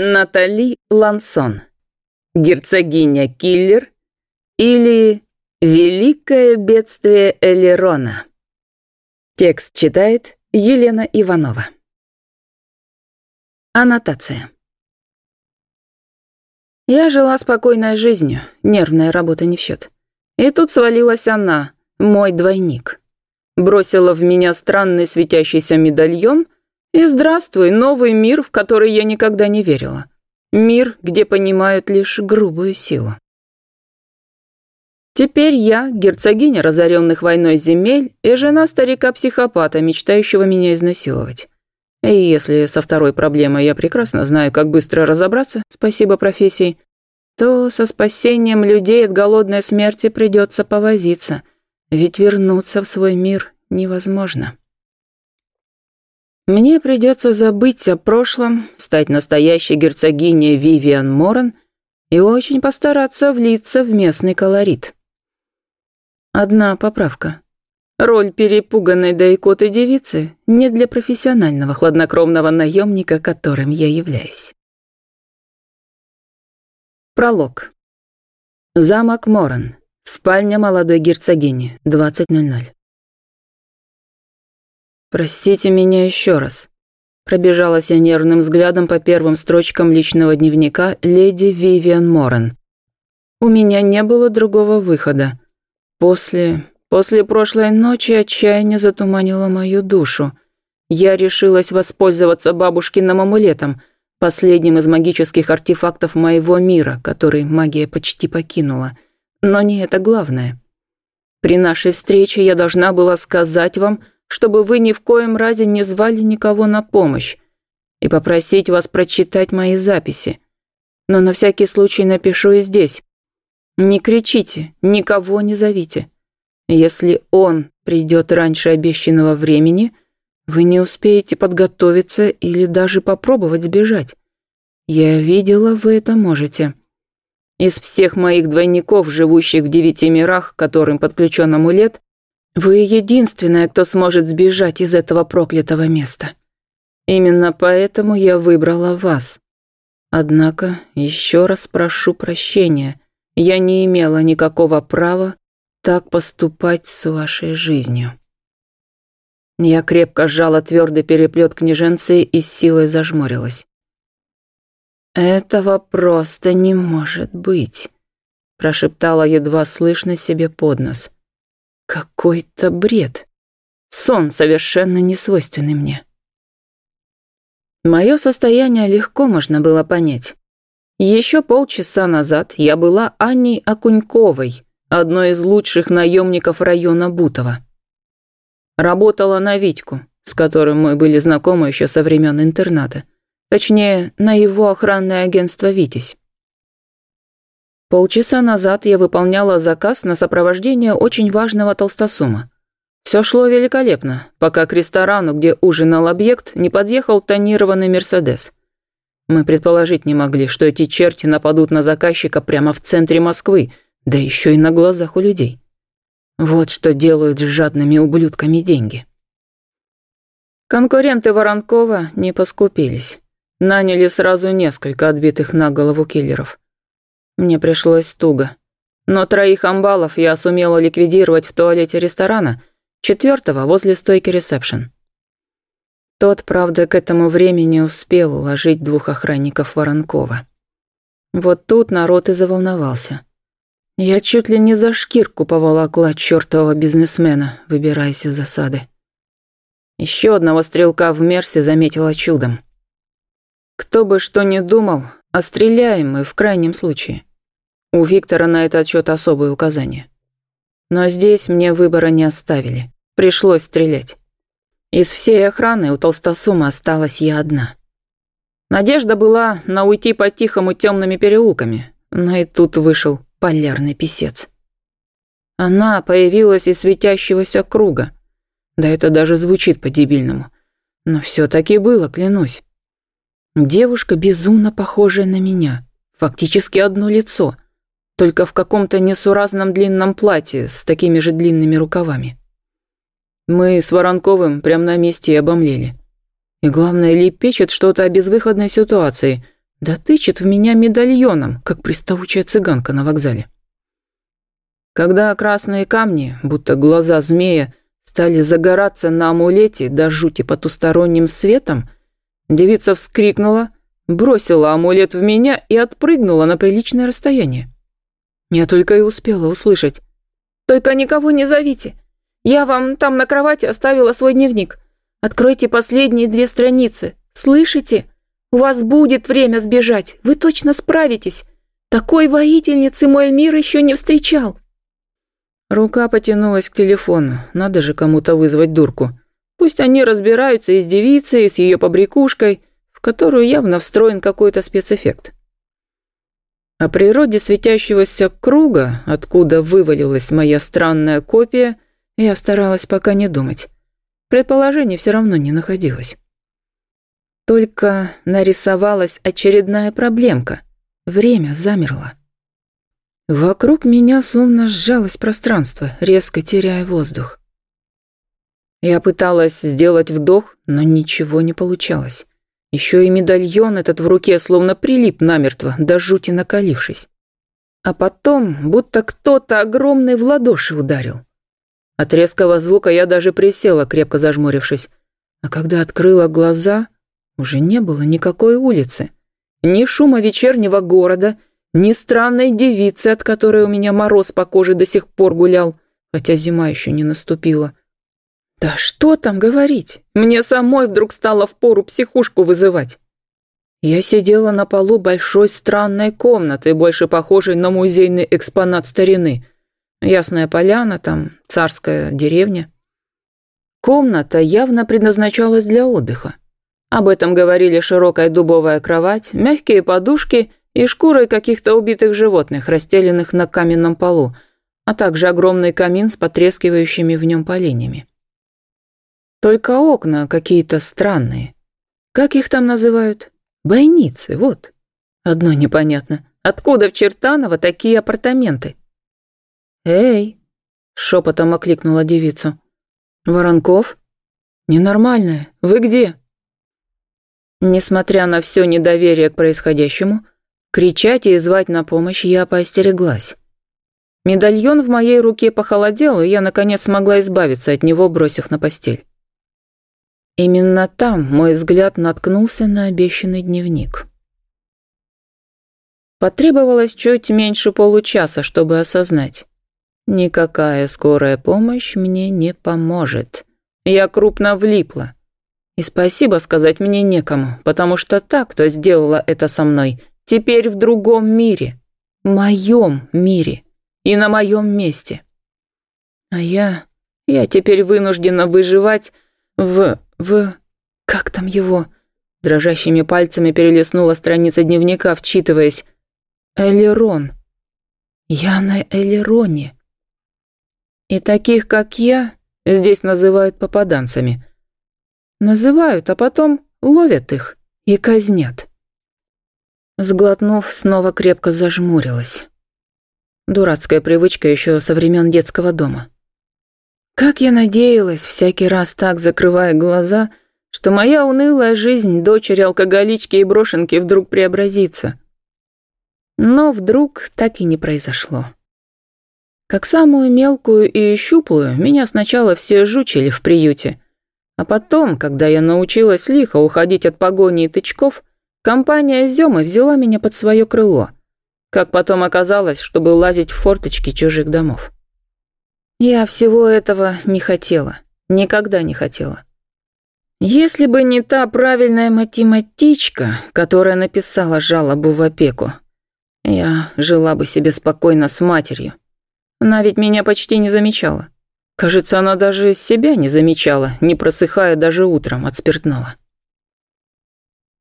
Натали Лансон. Герцогиня Киллер или Великое бедствие Элерона. Текст читает Елена Иванова. Аннотация. Я жила спокойной жизнью, нервная работа не в счет. И тут свалилась она, мой двойник. Бросила в меня странный светящийся медальон — и здравствуй, новый мир, в который я никогда не верила. Мир, где понимают лишь грубую силу. Теперь я, герцогиня разоренных войной земель и жена старика-психопата, мечтающего меня изнасиловать. И если со второй проблемой я прекрасно знаю, как быстро разобраться, спасибо профессии, то со спасением людей от голодной смерти придется повозиться, ведь вернуться в свой мир невозможно. Мне придется забыть о прошлом, стать настоящей герцогиней Вивиан Моран и очень постараться влиться в местный колорит. Одна поправка. Роль перепуганной дайкоты девицы не для профессионального хладнокровного наемника, которым я являюсь. Пролог. Замок Моран. Спальня молодой герцогини. 20.00. «Простите меня еще раз». Пробежалась я нервным взглядом по первым строчкам личного дневника леди Вивиан Моран. У меня не было другого выхода. После... после прошлой ночи отчаяние затуманило мою душу. Я решилась воспользоваться бабушкиным амулетом, последним из магических артефактов моего мира, который магия почти покинула. Но не это главное. При нашей встрече я должна была сказать вам, чтобы вы ни в коем разе не звали никого на помощь и попросить вас прочитать мои записи. Но на всякий случай напишу и здесь. Не кричите, никого не зовите. Если он придет раньше обещанного времени, вы не успеете подготовиться или даже попробовать сбежать. Я видела, вы это можете. Из всех моих двойников, живущих в девяти мирах, которым подключен амулет, вы единственная, кто сможет сбежать из этого проклятого места. Именно поэтому я выбрала вас. Однако, еще раз прошу прощения, я не имела никакого права так поступать с вашей жизнью. Я крепко сжала твердый переплет княженцы и с силой зажмурилась. «Этого просто не может быть», – прошептала едва слышно себе под нос – какой-то бред. Сон, совершенно несвойственный мне. Мое состояние легко можно было понять. Еще полчаса назад я была Аней Окуньковой, одной из лучших наемников района Бутова. Работала на Витьку, с которым мы были знакомы еще со времен интерната. Точнее, на его охранное агентство «Витязь». Полчаса назад я выполняла заказ на сопровождение очень важного толстосума. Все шло великолепно, пока к ресторану, где ужинал объект, не подъехал тонированный «Мерседес». Мы предположить не могли, что эти черти нападут на заказчика прямо в центре Москвы, да еще и на глазах у людей. Вот что делают с жадными ублюдками деньги. Конкуренты Воронкова не поскупились. Наняли сразу несколько отбитых на голову киллеров. Мне пришлось туго. Но троих амбалов я сумела ликвидировать в туалете ресторана, четвертого возле стойки ресепшн. Тот, правда, к этому времени успел уложить двух охранников Воронкова. Вот тут народ и заволновался. Я чуть ли не за шкирку поволокла чертового бизнесмена, выбираясь из засады. Еще одного стрелка в Мерсе заметила чудом. Кто бы что ни думал, а стреляем мы в крайнем случае. У Виктора на этот счет особые указания. Но здесь мне выбора не оставили. Пришлось стрелять. Из всей охраны у Толстосума осталась я одна. Надежда была на уйти по-тихому темными переулками, но и тут вышел полярный писец. Она появилась из светящегося круга. Да это даже звучит по-дебильному. Но все таки было, клянусь. Девушка безумно похожая на меня. Фактически одно лицо — только в каком-то несуразном длинном платье с такими же длинными рукавами. Мы с Воронковым прямо на месте и обомлели. И главное, лепечет что-то о безвыходной ситуации, да тычет в меня медальоном, как приставучая цыганка на вокзале. Когда красные камни, будто глаза змея, стали загораться на амулете до жути потусторонним светом, девица вскрикнула, бросила амулет в меня и отпрыгнула на приличное расстояние. Я только и успела услышать. «Только никого не зовите. Я вам там на кровати оставила свой дневник. Откройте последние две страницы. Слышите? У вас будет время сбежать. Вы точно справитесь. Такой воительницы мой мир еще не встречал». Рука потянулась к телефону. Надо же кому-то вызвать дурку. Пусть они разбираются и с девицей, и с ее побрякушкой, в которую явно встроен какой-то спецэффект. О природе светящегося круга, откуда вывалилась моя странная копия, я старалась пока не думать. Предположений все равно не находилось. Только нарисовалась очередная проблемка. Время замерло. Вокруг меня словно сжалось пространство, резко теряя воздух. Я пыталась сделать вдох, но ничего не получалось. Еще и медальон этот в руке словно прилип намертво, до жути накалившись. А потом, будто кто-то огромный в ладоши ударил. От резкого звука я даже присела, крепко зажмурившись. А когда открыла глаза, уже не было никакой улицы. Ни шума вечернего города, ни странной девицы, от которой у меня мороз по коже до сих пор гулял, хотя зима еще не наступила. Да что там говорить, мне самой вдруг стало впору психушку вызывать. Я сидела на полу большой странной комнаты, больше похожей на музейный экспонат старины. Ясная поляна, там царская деревня. Комната явно предназначалась для отдыха. Об этом говорили широкая дубовая кровать, мягкие подушки и шкурой каких-то убитых животных, расстеленных на каменном полу, а также огромный камин с потрескивающими в нем поленьями. Только окна какие-то странные. Как их там называют? Бойницы, вот. Одно непонятно. Откуда в Чертаново такие апартаменты? «Эй!» — шепотом окликнула девицу. «Воронков? Ненормальная. Вы где?» Несмотря на все недоверие к происходящему, Кричать и звать на помощь я поостереглась. Медальон в моей руке похолодел, и я, наконец, смогла избавиться от него, бросив на постель. Именно там мой взгляд наткнулся на обещанный дневник. Потребовалось чуть меньше получаса, чтобы осознать. Никакая скорая помощь мне не поможет. Я крупно влипла. И спасибо сказать мне некому, потому что та, кто сделала это со мной, Теперь в другом мире. Моем мире. И на моем месте. А я... Я теперь вынуждена выживать в... в... Как там его? Дрожащими пальцами перелистнула страница дневника, вчитываясь. Элерон. Я на Элероне. И таких, как я, здесь называют попаданцами. Называют, а потом ловят их и казнят. Сглотнув, снова крепко зажмурилась. Дурацкая привычка еще со времен детского дома. Как я надеялась, всякий раз так закрывая глаза, что моя унылая жизнь дочери алкоголички и брошенки вдруг преобразится. Но вдруг так и не произошло. Как самую мелкую и щуплую, меня сначала все жучили в приюте, а потом, когда я научилась лихо уходить от погони и тычков, Компания Зёмы взяла меня под свое крыло, как потом оказалось, чтобы лазить в форточки чужих домов. Я всего этого не хотела, никогда не хотела. Если бы не та правильная математичка, которая написала жалобу в опеку, я жила бы себе спокойно с матерью. Она ведь меня почти не замечала. Кажется, она даже себя не замечала, не просыхая даже утром от спиртного.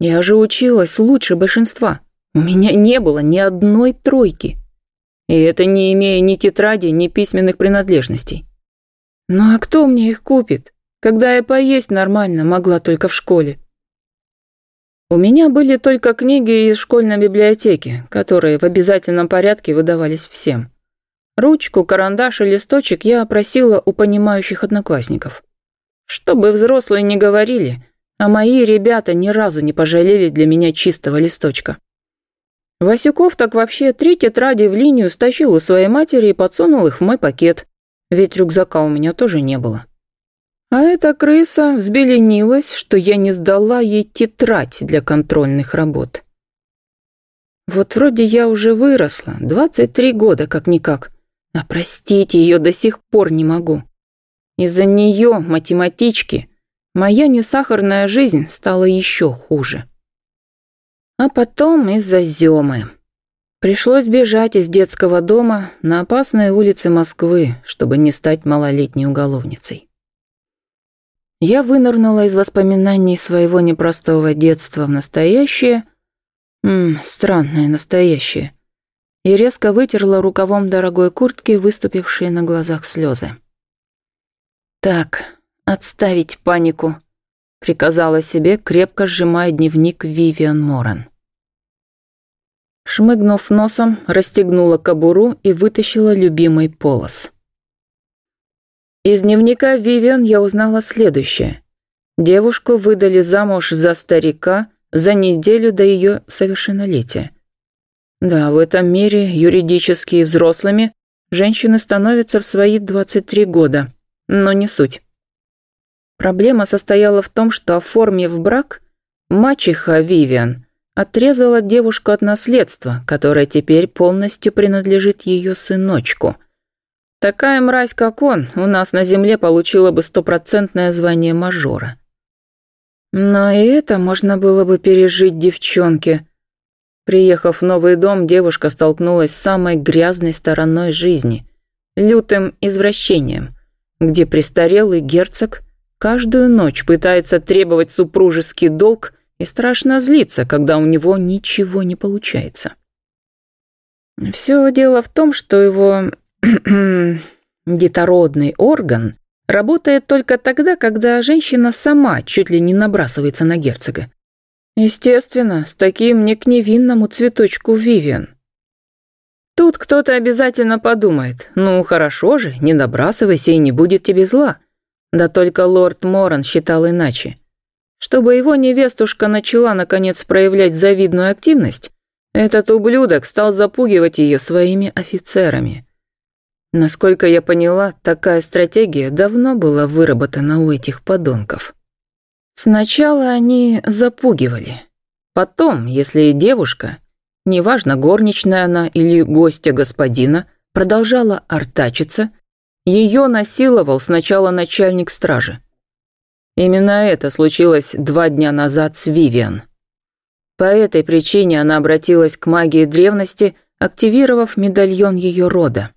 Я же училась лучше большинства. У меня не было ни одной тройки. И это не имея ни тетради, ни письменных принадлежностей. Ну а кто мне их купит, когда я поесть нормально могла только в школе? У меня были только книги из школьной библиотеки, которые в обязательном порядке выдавались всем. Ручку, карандаш и листочек я просила у понимающих одноклассников. Чтобы взрослые не говорили, А мои ребята ни разу не пожалели для меня чистого листочка. Васюков так вообще три тетради в линию стащил у своей матери и подсунул их в мой пакет, ведь рюкзака у меня тоже не было. А эта крыса взбеленилась, что я не сдала ей тетрадь для контрольных работ. Вот вроде я уже выросла, 23 года как-никак, а простить ее до сих пор не могу. Из-за нее, математички, моя несахарная жизнь стала еще хуже. А потом из-за Зёмы. Пришлось бежать из детского дома на опасные улицы Москвы, чтобы не стать малолетней уголовницей. Я вынырнула из воспоминаний своего непростого детства в настоящее, м странное настоящее, и резко вытерла рукавом дорогой куртки выступившие на глазах слезы. «Так, отставить панику», — приказала себе, крепко сжимая дневник Вивиан Моран. Шмыгнув носом, расстегнула кобуру и вытащила любимый полос. Из дневника Вивиан я узнала следующее. Девушку выдали замуж за старика за неделю до ее совершеннолетия. Да, в этом мире юридически взрослыми женщины становятся в свои 23 года, но не суть. Проблема состояла в том, что, оформив брак, мачеха Вивиан отрезала девушку от наследства, которое теперь полностью принадлежит ее сыночку. Такая мразь, как он, у нас на земле получила бы стопроцентное звание мажора. Но и это можно было бы пережить девчонке. Приехав в новый дом, девушка столкнулась с самой грязной стороной жизни – лютым извращением, где престарелый герцог каждую ночь пытается требовать супружеский долг – и страшно злиться, когда у него ничего не получается. Все дело в том, что его детородный орган работает только тогда, когда женщина сама чуть ли не набрасывается на герцога. Естественно, с таким не к невинному цветочку Вивиан. Тут кто-то обязательно подумает, ну хорошо же, не набрасывайся и не будет тебе зла. Да только лорд Моран считал иначе. Чтобы его невестушка начала, наконец, проявлять завидную активность, этот ублюдок стал запугивать ее своими офицерами. Насколько я поняла, такая стратегия давно была выработана у этих подонков. Сначала они запугивали. Потом, если девушка, неважно, горничная она или гостья господина, продолжала артачиться, ее насиловал сначала начальник стражи. Именно это случилось два дня назад с Вивиан. По этой причине она обратилась к магии древности, активировав медальон ее рода.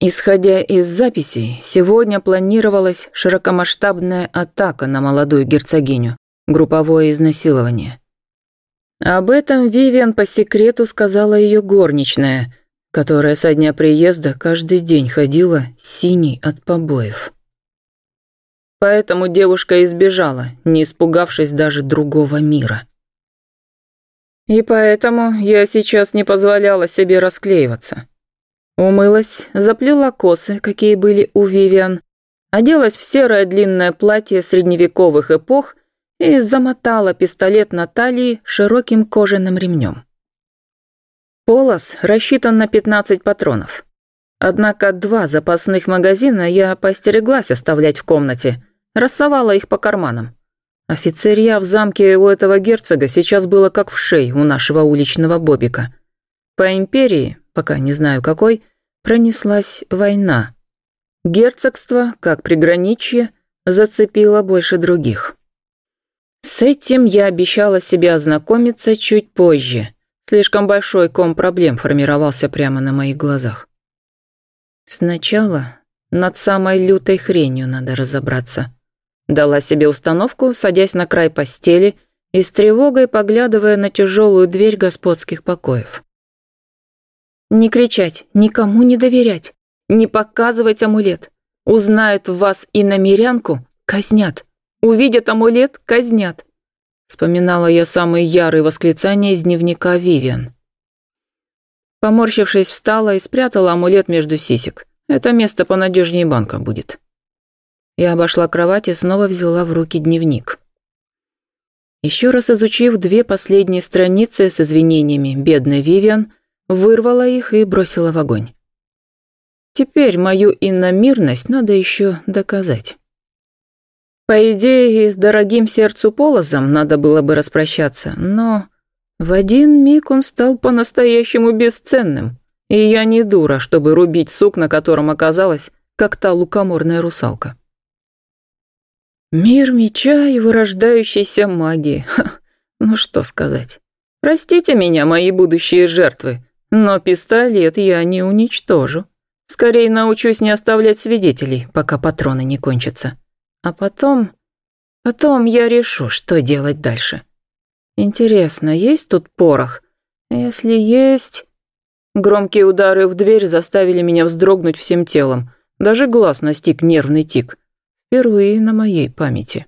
Исходя из записей, сегодня планировалась широкомасштабная атака на молодую герцогиню, групповое изнасилование. Об этом Вивиан по секрету сказала ее горничная, которая со дня приезда каждый день ходила синей от побоев. Поэтому девушка избежала, не испугавшись даже другого мира. И поэтому я сейчас не позволяла себе расклеиваться. Умылась, заплела косы, какие были у Вивиан, оделась в серое длинное платье средневековых эпох и замотала пистолет на талии широким кожаным ремнем. Полос рассчитан на 15 патронов. Однако два запасных магазина я постереглась оставлять в комнате, рассовала их по карманам. Офицерья в замке у этого герцога сейчас было как в шей у нашего уличного бобика. По империи, пока не знаю какой, пронеслась война. Герцогство, как приграничье, зацепило больше других. С этим я обещала себе ознакомиться чуть позже. Слишком большой ком проблем формировался прямо на моих глазах. Сначала над самой лютой хренью надо разобраться. Дала себе установку, садясь на край постели и с тревогой поглядывая на тяжелую дверь господских покоев. «Не кричать, никому не доверять, не показывать амулет. Узнают вас и намерянку — казнят. Увидят амулет — казнят». Вспоминала я самые ярые восклицания из дневника Вивиан. Поморщившись, встала и спрятала амулет между сисек. Это место понадежнее банка будет. Я обошла кровать и снова взяла в руки дневник. Еще раз изучив две последние страницы с извинениями бедной Вивиан, вырвала их и бросила в огонь. Теперь мою иномирность надо еще доказать. По идее, с дорогим сердцу полозом надо было бы распрощаться, но в один миг он стал по-настоящему бесценным, и я не дура, чтобы рубить сук, на котором оказалась, как та лукоморная русалка. Мир меча и вырождающейся магии. Ха, ну что сказать. Простите меня, мои будущие жертвы, но пистолет я не уничтожу. Скорее научусь не оставлять свидетелей, пока патроны не кончатся. А потом... Потом я решу, что делать дальше. Интересно, есть тут порох? Если есть... Громкие удары в дверь заставили меня вздрогнуть всем телом. Даже глаз настиг нервный тик. Впервые на моей памяти.